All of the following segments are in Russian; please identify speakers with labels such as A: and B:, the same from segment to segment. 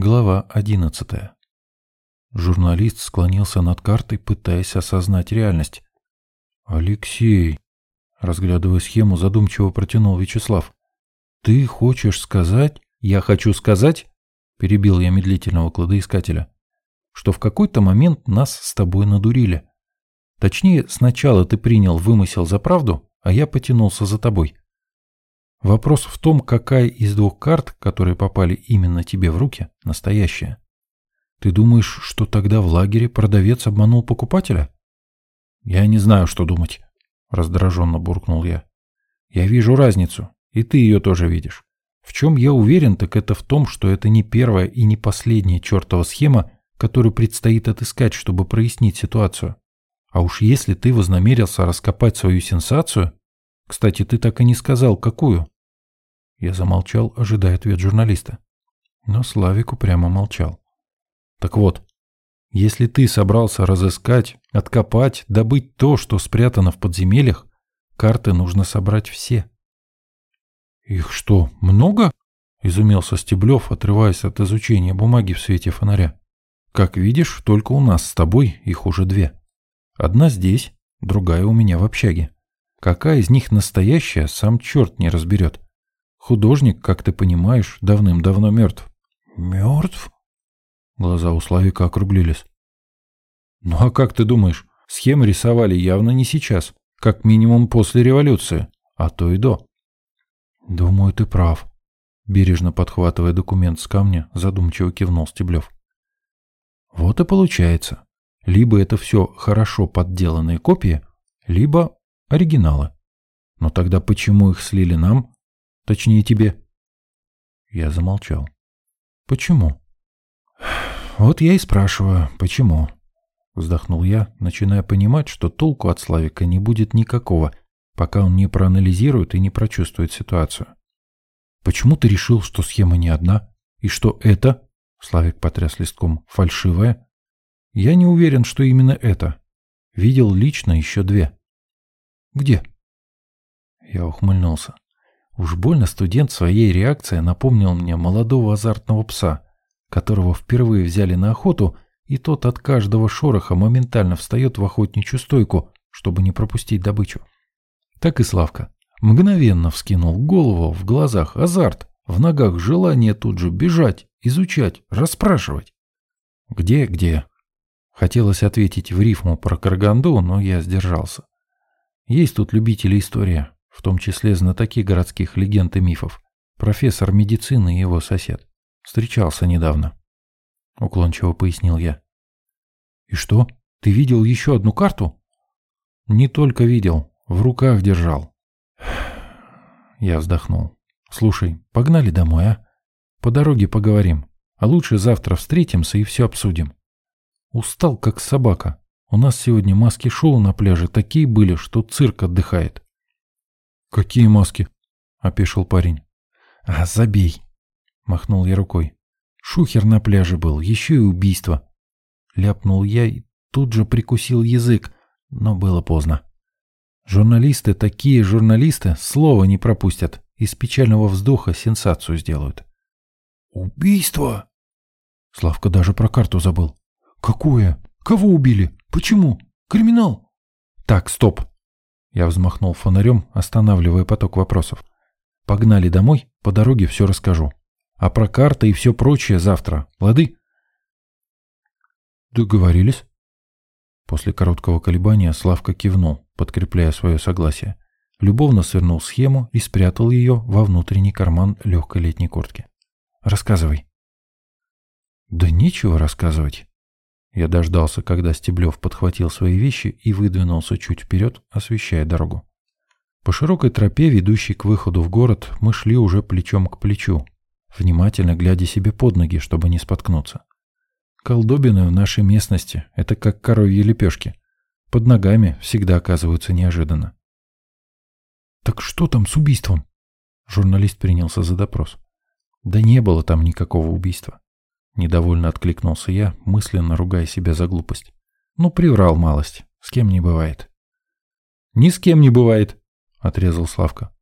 A: Глава одиннадцатая. Журналист склонился над картой, пытаясь осознать реальность. «Алексей», — разглядывая схему, задумчиво протянул Вячеслав. «Ты хочешь сказать...» «Я хочу сказать...» — перебил я медлительного кладоискателя, «что в какой-то момент нас с тобой надурили. Точнее, сначала ты принял вымысел за правду, а я потянулся за тобой. Вопрос в том, какая из двух карт, которые попали именно тебе в руки, настоящая. Ты думаешь, что тогда в лагере продавец обманул покупателя? Я не знаю, что думать, раздраженно буркнул я. Я вижу разницу, и ты ее тоже видишь. В чем я уверен, так это в том, что это не первая и не последняя чертова схема, которую предстоит отыскать, чтобы прояснить ситуацию. А уж если ты вознамерился раскопать свою сенсацию... Кстати, ты так и не сказал, какую. Я замолчал, ожидая ответ журналиста. Но Славик упрямо молчал. Так вот, если ты собрался разыскать, откопать, добыть то, что спрятано в подземельях, карты нужно собрать все. Их что, много? Изумился Стеблев, отрываясь от изучения бумаги в свете фонаря. Как видишь, только у нас с тобой их уже две. Одна здесь, другая у меня в общаге. Какая из них настоящая, сам черт не разберет. Художник, как ты понимаешь, давным-давно мертв. Мертв? Глаза у Славика округлились. «Ну а как ты думаешь, схемы рисовали явно не сейчас, как минимум после революции, а то и до?» «Думаю, ты прав», — бережно подхватывая документ с камня, задумчиво кивнул Стеблев. «Вот и получается. Либо это все хорошо подделанные копии, либо оригиналы. Но тогда почему их слили нам? Точнее, тебе?» Я замолчал. «Почему?» «Вот я и спрашиваю, почему?» Вздохнул я, начиная понимать, что толку от Славика не будет никакого, пока он не проанализирует и не прочувствует ситуацию. «Почему ты решил, что схема не одна? И что это?» Славик потряс листком. «Фальшивая?» «Я не уверен, что именно это. Видел лично еще две». «Где?» Я ухмыльнулся. Уж больно студент своей реакцией напомнил мне молодого азартного пса, которого впервые взяли на охоту, и тот от каждого шороха моментально встает в охотничью стойку, чтобы не пропустить добычу. Так и Славка. Мгновенно вскинул голову, в глазах азарт, в ногах желание тут же бежать, изучать, расспрашивать. «Где, где?» Хотелось ответить в рифму про Караганду, но я сдержался. Есть тут любители истории, в том числе знатоки городских легенд и мифов, профессор медицины и его сосед. Встречался недавно. Уклончиво пояснил я. И что? Ты видел еще одну карту? Не только видел, в руках держал. Я вздохнул. Слушай, погнали домой, а? По дороге поговорим. А лучше завтра встретимся и все обсудим. Устал, как собака. У нас сегодня маски-шоу на пляже такие были, что цирк отдыхает. Какие маски? Опешил парень. А, забей. Махнул я рукой. Шухер на пляже был, еще и убийство. Ляпнул я и тут же прикусил язык, но было поздно. Журналисты, такие журналисты, слова не пропустят, из печального вздоха сенсацию сделают. «Убийство!» Славка даже про карту забыл. «Какое? Кого убили? Почему? Криминал?» «Так, стоп!» Я взмахнул фонарем, останавливая поток вопросов. «Погнали домой, по дороге все расскажу». А про карты и все прочее завтра. Лады? Договорились. После короткого колебания Славка кивнул, подкрепляя свое согласие. Любовно свернул схему и спрятал ее во внутренний карман легкой летней куртки. «Рассказывай». «Да нечего рассказывать». Я дождался, когда Стеблев подхватил свои вещи и выдвинулся чуть вперед, освещая дорогу. По широкой тропе, ведущей к выходу в город, мы шли уже плечом к плечу, внимательно глядя себе под ноги, чтобы не споткнуться. Колдобины в нашей местности — это как коровьи лепешки. Под ногами всегда оказываются неожиданно. «Так что там с убийством?» Журналист принялся за допрос. «Да не было там никакого убийства». Недовольно откликнулся я, мысленно ругая себя за глупость. «Ну, приврал малость. С кем не бывает». «Ни с кем не бывает», — отрезал Славка.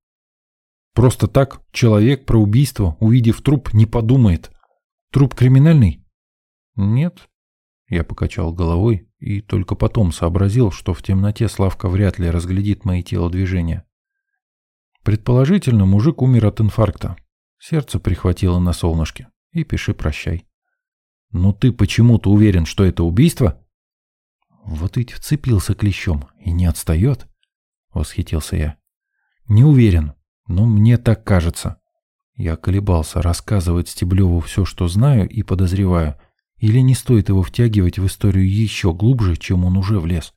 A: Просто так человек про убийство, увидев труп, не подумает. Труп криминальный? Нет. Я покачал головой и только потом сообразил, что в темноте Славка вряд ли разглядит мои телодвижения. Предположительно, мужик умер от инфаркта. Сердце прихватило на солнышке. И пиши прощай. «Ну ты почему-то уверен, что это убийство?» «Вот ведь вцепился клещом и не отстает», — восхитился я. «Не уверен, но мне так кажется». Я колебался, рассказывать Стеблеву все, что знаю и подозреваю, или не стоит его втягивать в историю еще глубже, чем он уже влез.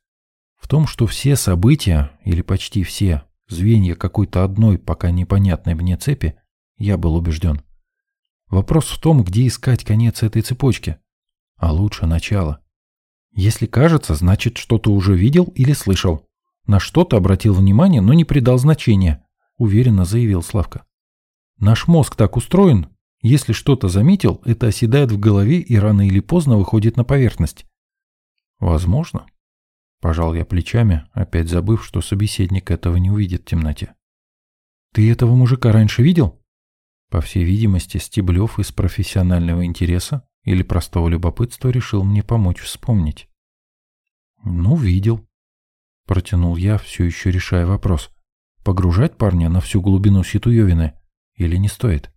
A: В том, что все события, или почти все, звенья какой-то одной пока непонятной мне цепи, я был убежден. Вопрос в том, где искать конец этой цепочки. А лучше начало. Если кажется, значит, что-то уже видел или слышал. На что-то обратил внимание, но не придал значения, уверенно заявил Славка. Наш мозг так устроен, если что-то заметил, это оседает в голове и рано или поздно выходит на поверхность. Возможно. Пожал я плечами, опять забыв, что собеседник этого не увидит в темноте. Ты этого мужика раньше видел? По всей видимости, Стеблев из профессионального интереса или простого любопытства решил мне помочь вспомнить. Ну, видел. Протянул я, все еще решая вопрос. Погружать парня на всю глубину Ситуевины или не стоит?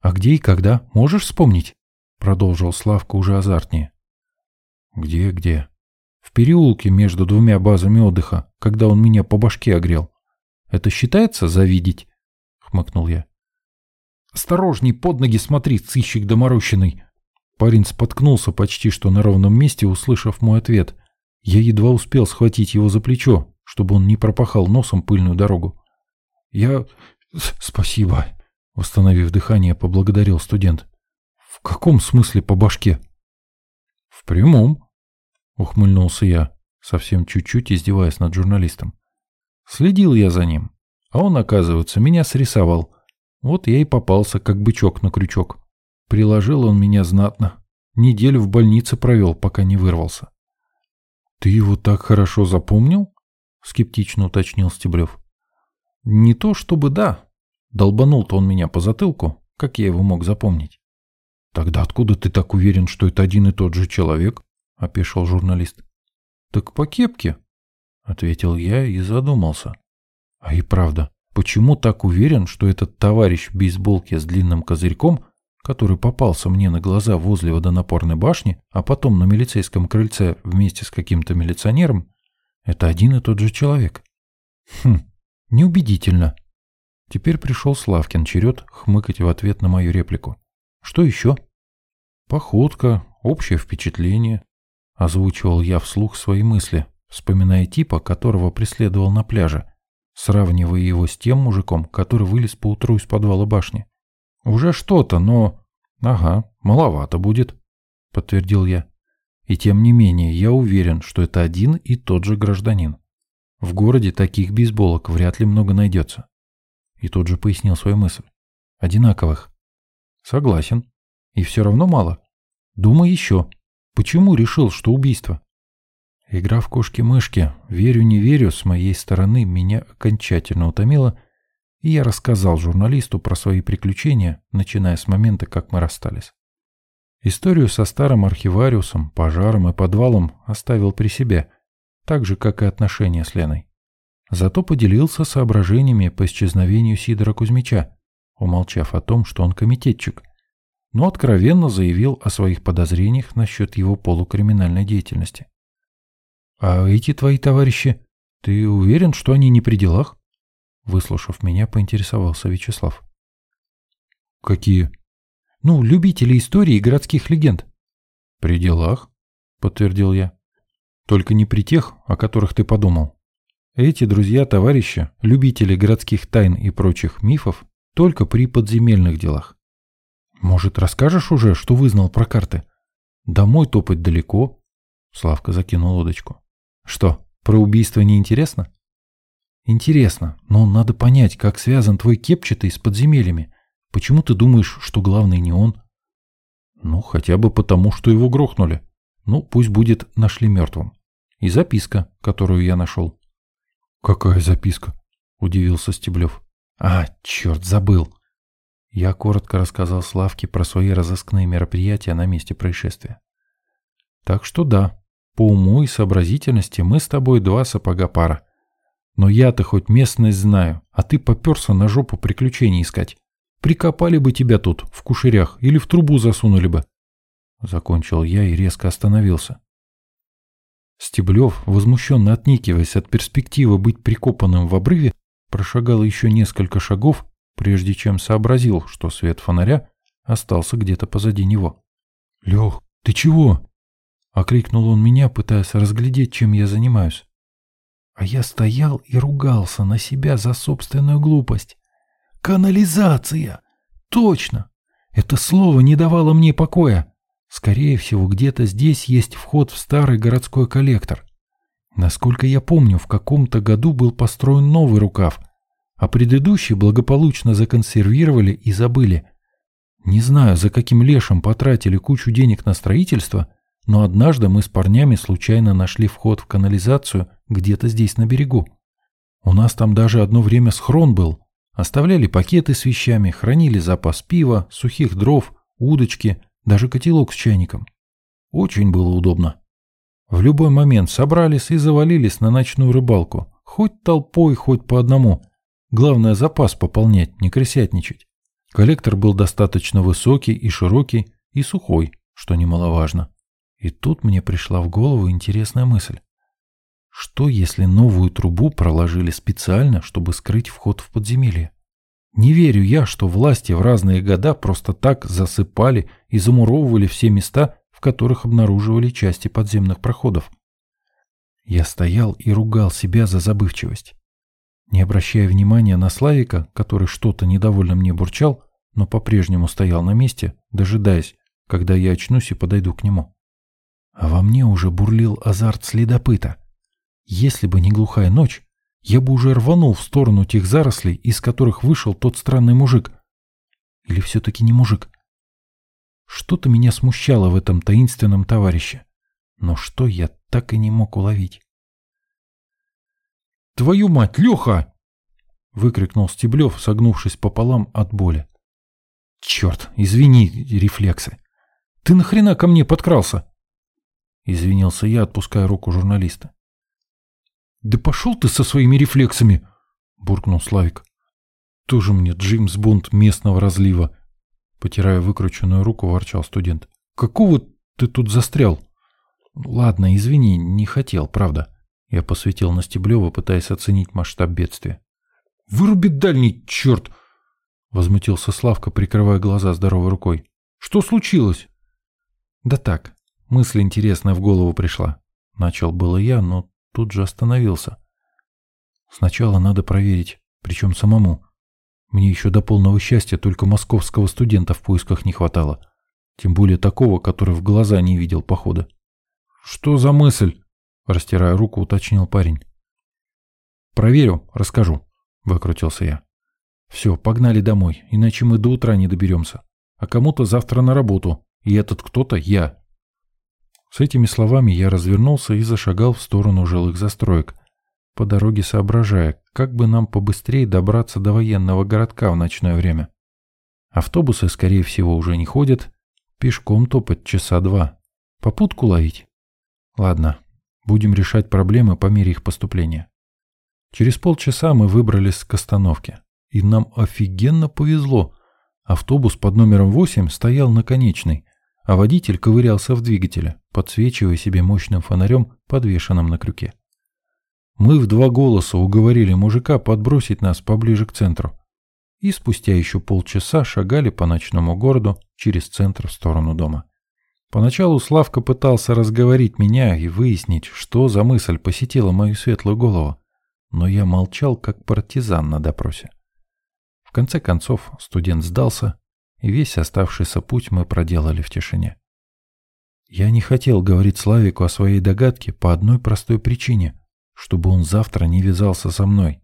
A: «А где и когда? Можешь вспомнить?» Продолжил Славка уже азартнее. «Где, где?» «В переулке между двумя базами отдыха, когда он меня по башке огрел. Это считается завидеть?» Хмыкнул я. «Осторожней, под ноги смотри, сыщик доморощенный!» Парень споткнулся почти что на ровном месте, услышав мой ответ. Я едва успел схватить его за плечо, чтобы он не пропахал носом пыльную дорогу. «Я... спасибо!» Восстановив дыхание, поблагодарил студент. «В каком смысле по башке?» «В прямом», — ухмыльнулся я, совсем чуть-чуть издеваясь над журналистом. Следил я за ним, а он, оказывается, меня срисовал. Вот я и попался, как бычок на крючок. Приложил он меня знатно. Неделю в больнице провел, пока не вырвался. «Ты его так хорошо запомнил?» — скептично уточнил Стеблев. «Не то чтобы да, Долбанул-то он меня по затылку, как я его мог запомнить? «Тогда откуда ты так уверен, что это один и тот же человек?» — опешил журналист. «Так по кепке», — ответил я и задумался. «А и правда, почему так уверен, что этот товарищ в бейсболке с длинным козырьком, который попался мне на глаза возле водонапорной башни, а потом на милицейском крыльце вместе с каким-то милиционером, это один и тот же человек?» «Хм, неубедительно», Теперь пришел Славкин черед хмыкать в ответ на мою реплику. «Что еще?» «Походка, общее впечатление», — озвучивал я вслух свои мысли, вспоминая типа, которого преследовал на пляже, сравнивая его с тем мужиком, который вылез поутру из подвала башни. «Уже что-то, но...» «Ага, маловато будет», — подтвердил я. «И тем не менее, я уверен, что это один и тот же гражданин. В городе таких бейсболок вряд ли много найдется. И тут же пояснил свою мысль. Одинаковых. Согласен. И все равно мало. Думай еще. Почему решил, что убийство? Игра в кошки-мышки, верю-не верю, с моей стороны меня окончательно утомила, и я рассказал журналисту про свои приключения, начиная с момента, как мы расстались. Историю со старым архивариусом, пожаром и подвалом оставил при себе, так же, как и отношения с Леной. Зато поделился соображениями по исчезновению Сидора Кузьмича, умолчав о том, что он комитетчик, но откровенно заявил о своих подозрениях насчет его полукриминальной деятельности. «А эти твои товарищи, ты уверен, что они не при делах?» Выслушав меня, поинтересовался Вячеслав. «Какие?» «Ну, любители истории и городских легенд». «При делах», — подтвердил я. «Только не при тех, о которых ты подумал. Эти друзья-товарищи, любители городских тайн и прочих мифов, только при подземельных делах. Может, расскажешь уже, что вызнал про карты? Домой топать далеко. Славка закинул удочку. Что, про убийство не интересно? Интересно, но надо понять, как связан твой кепчатый с подземельями. Почему ты думаешь, что главный не он? Ну, хотя бы потому, что его грохнули. Ну, пусть будет нашли мертвым. И записка, которую я нашел. «Какая записка?» — удивился Стеблев. «А, черт, забыл!» Я коротко рассказал Славке про свои разыскные мероприятия на месте происшествия. Так что да, по уму и сообразительности мы с тобой два сапога пара. Но я-то хоть местность знаю, а ты поперся на жопу приключений искать. Прикопали бы тебя тут, в кушерях, или в трубу засунули бы. Закончил я и резко остановился. Стеблев, возмущенно отникиваясь от перспективы быть прикопанным в обрыве, прошагал еще несколько шагов, прежде чем сообразил, что свет фонаря остался где-то позади него. «Лех, ты чего?» — окрикнул он меня, пытаясь разглядеть, чем я занимаюсь. А я стоял и ругался на себя за собственную глупость. «Канализация! Точно! Это слово не давало мне покоя. Скорее всего, где-то здесь есть вход в старый городской коллектор. Насколько я помню, в каком-то году был построен новый рукав, а предыдущий благополучно законсервировали и забыли. Не знаю, за каким лешим потратили кучу денег на строительство, но однажды мы с парнями случайно нашли вход в канализацию где-то здесь на берегу. У нас там даже одно время схрон был. Оставляли пакеты с вещами, хранили запас пива, сухих дров, удочки, даже котелок с чайником. Очень было удобно. В любой момент собрались и завалились на ночную рыбалку. Хоть толпой, хоть по одному. Главное запас пополнять, не крысятничать. Коллектор был достаточно высокий и широкий, и сухой, что немаловажно. И тут мне пришла в голову интересная мысль. Что, если новую трубу проложили специально, чтобы скрыть вход в подземелье? Не верю я, что власти в разные года просто так засыпали и замуровывали все места, в которых обнаруживали части подземных проходов. Я стоял и ругал себя за забывчивость. Не обращая внимания на Славика, который что-то недовольно мне бурчал, но по-прежнему стоял на месте, дожидаясь, когда я очнусь и подойду к нему. А во мне уже бурлил азарт следопыта. Если бы не глухая ночь, я бы уже рванул в сторону тех зарослей, из которых вышел тот странный мужик. Или все-таки не мужик? Что-то меня смущало в этом таинственном товарище. Но что я так и не мог уловить? «Твою мать, Леха!» — выкрикнул Стеблев, согнувшись пополам от боли. «Черт, извини, рефлексы. Ты нахрена ко мне подкрался?» Извинился я, отпуская руку журналиста. «Да пошел ты со своими рефлексами!» — буркнул Славик. «Тоже мне Джеймс Бонд местного разлива!» Потирая выкрученную руку, ворчал студент. «Какого ты тут застрял?» «Ладно, извини, не хотел, правда». Я посветил на Стеблева, пытаясь оценить масштаб бедствия. «Выруби дальний, черт!» Возмутился Славка, прикрывая глаза здоровой рукой. «Что случилось?» «Да так, мысль интересная в голову пришла». Начал было я, но тут же остановился. Сначала надо проверить, причем самому. Мне еще до полного счастья только московского студента в поисках не хватало. Тем более такого, который в глаза не видел похода. «Что за мысль?» – растирая руку, уточнил парень. «Проверю, расскажу», – выкрутился я. «Все, погнали домой, иначе мы до утра не доберемся. А кому-то завтра на работу, и этот кто-то я. С этими словами я развернулся и зашагал в сторону жилых застроек, по дороге соображая, как бы нам побыстрее добраться до военного городка в ночное время. Автобусы, скорее всего, уже не ходят, пешком топать часа два. Попутку ловить? Ладно, будем решать проблемы по мере их поступления. Через полчаса мы выбрались к остановке, и нам офигенно повезло. Автобус под номером 8 стоял на конечной, а водитель ковырялся в двигателе, подсвечивая себе мощным фонарем, подвешенным на крюке. Мы в два голоса уговорили мужика подбросить нас поближе к центру. И спустя еще полчаса шагали по ночному городу через центр в сторону дома. Поначалу Славка пытался разговорить меня и выяснить, что за мысль посетила мою светлую голову, но я молчал, как партизан на допросе. В конце концов студент сдался весь оставшийся путь мы проделали в тишине. Я не хотел говорить Славику о своей догадке по одной простой причине, чтобы он завтра не вязался со мной.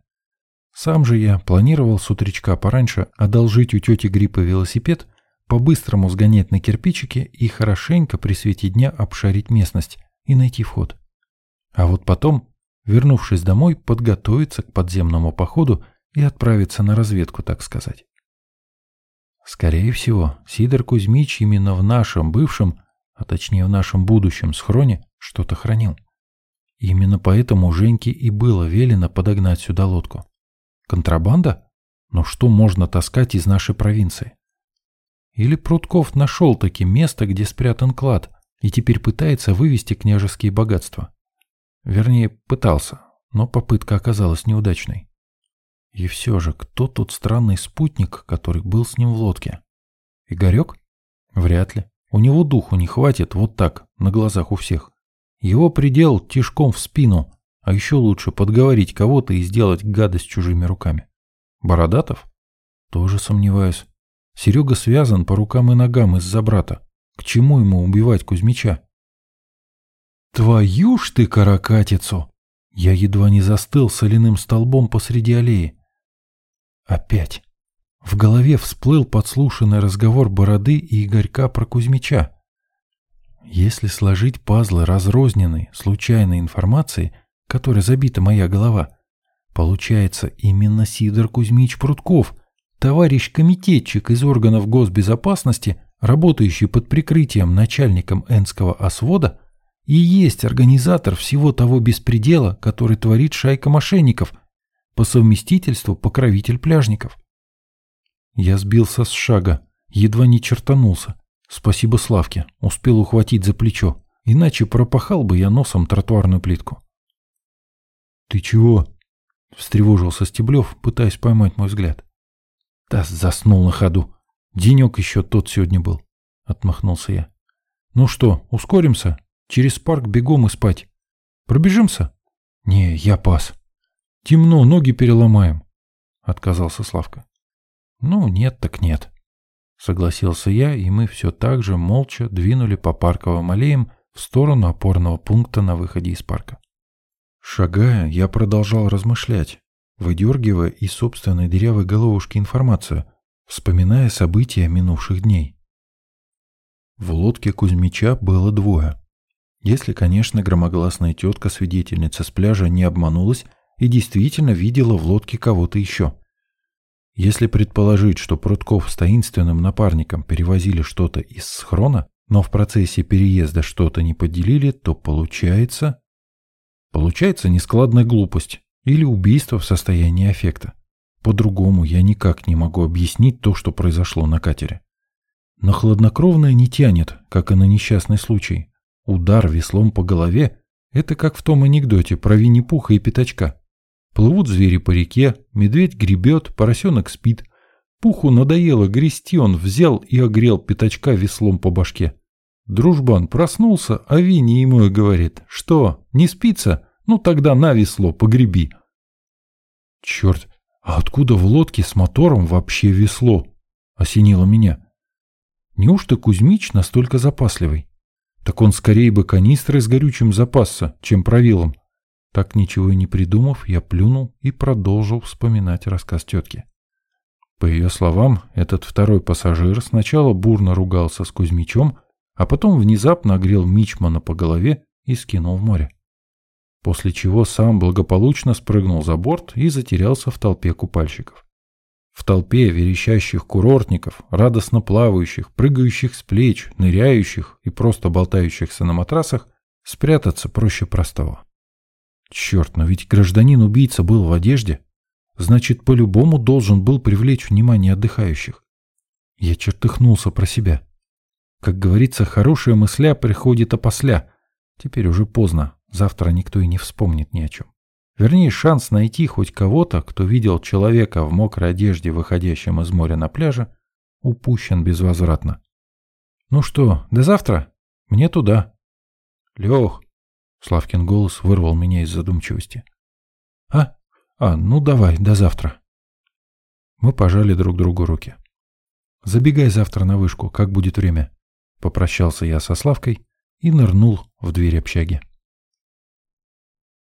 A: Сам же я планировал с утречка пораньше одолжить у тети Гриппа велосипед, по-быстрому сгонять на кирпичики и хорошенько при свете дня обшарить местность и найти вход. А вот потом, вернувшись домой, подготовиться к подземному походу и отправиться на разведку, так сказать. Скорее всего, Сидор Кузьмич именно в нашем бывшем, а точнее в нашем будущем схроне, что-то хранил. Именно поэтому Женьке и было велено подогнать сюда лодку. Контрабанда? Но что можно таскать из нашей провинции? Или Прутков нашел таки место, где спрятан клад, и теперь пытается вывести княжеские богатства? Вернее, пытался, но попытка оказалась неудачной. И все же, кто тот странный спутник, который был с ним в лодке? Игорек? Вряд ли. У него духу не хватит вот так, на глазах у всех. Его предел тишком в спину, а еще лучше подговорить кого-то и сделать гадость чужими руками. Бородатов? Тоже сомневаюсь. Серега связан по рукам и ногам из-за брата. К чему ему убивать Кузьмича? Твою ж ты каракатицу! Я едва не застыл соляным столбом посреди аллеи. Опять. В голове всплыл подслушанный разговор Бороды и Игорька про Кузьмича. Если сложить пазлы разрозненной, случайной информации, которой забита моя голова, получается именно Сидор Кузьмич Прутков, товарищ-комитетчик из органов госбезопасности, работающий под прикрытием начальником Энского освода, и есть организатор всего того беспредела, который творит шайка мошенников, по совместительству покровитель пляжников. Я сбился с шага, едва не чертанулся, Спасибо Славке, успел ухватить за плечо, иначе пропахал бы я носом тротуарную плитку. «Ты чего?» — встревожился Стеблев, пытаясь поймать мой взгляд. «Да заснул на ходу. Денек еще тот сегодня был», — отмахнулся я. «Ну что, ускоримся? Через парк бегом и спать. Пробежимся?» «Не, я пас. Темно, ноги переломаем», — отказался Славка. «Ну, нет так нет». Согласился я, и мы все так же молча двинули по парковым аллеям в сторону опорного пункта на выходе из парка. Шагая, я продолжал размышлять, выдергивая из собственной дырявой головушки информацию, вспоминая события минувших дней. В лодке Кузьмича было двое. Если, конечно, громогласная тетка-свидетельница с пляжа не обманулась и действительно видела в лодке кого-то еще. Если предположить, что Прутков с таинственным напарником перевозили что-то из схрона, но в процессе переезда что-то не поделили, то получается... Получается нескладная глупость или убийство в состоянии аффекта. По-другому я никак не могу объяснить то, что произошло на катере. Но хладнокровное не тянет, как и на несчастный случай. Удар веслом по голове – это как в том анекдоте про Винни-Пуха и Пятачка. Плывут звери по реке, медведь гребет, поросенок спит. Пуху надоело грести, он взял и огрел пятачка веслом по башке. Дружбан проснулся, а Винни ему и говорит, что, не спится? Ну тогда на весло, погреби. Черт, а откуда в лодке с мотором вообще весло? Осенило меня. Неужто Кузьмич настолько запасливый? Так он скорее бы канистрой с горючим запасся, чем правилом. Так ничего и не придумав, я плюнул и продолжил вспоминать рассказ тетки. По ее словам, этот второй пассажир сначала бурно ругался с Кузьмичом, а потом внезапно огрел Мичмана по голове и скинул в море. После чего сам благополучно спрыгнул за борт и затерялся в толпе купальщиков. В толпе верещащих курортников, радостно плавающих, прыгающих с плеч, ныряющих и просто болтающихся на матрасах спрятаться проще простого. Черт, но ведь гражданин-убийца был в одежде. Значит, по-любому должен был привлечь внимание отдыхающих. Я чертыхнулся про себя. Как говорится, хорошая мысля приходит опосля. Теперь уже поздно, завтра никто и не вспомнит ни о чем. Вернее, шанс найти хоть кого-то, кто видел человека в мокрой одежде, выходящем из моря на пляже, упущен безвозвратно. Ну что, до завтра? Мне туда. Лех, Славкин голос вырвал меня из задумчивости. «А? А, ну давай, до завтра». Мы пожали друг другу руки. «Забегай завтра на вышку, как будет время», — попрощался я со Славкой и нырнул в дверь общаги.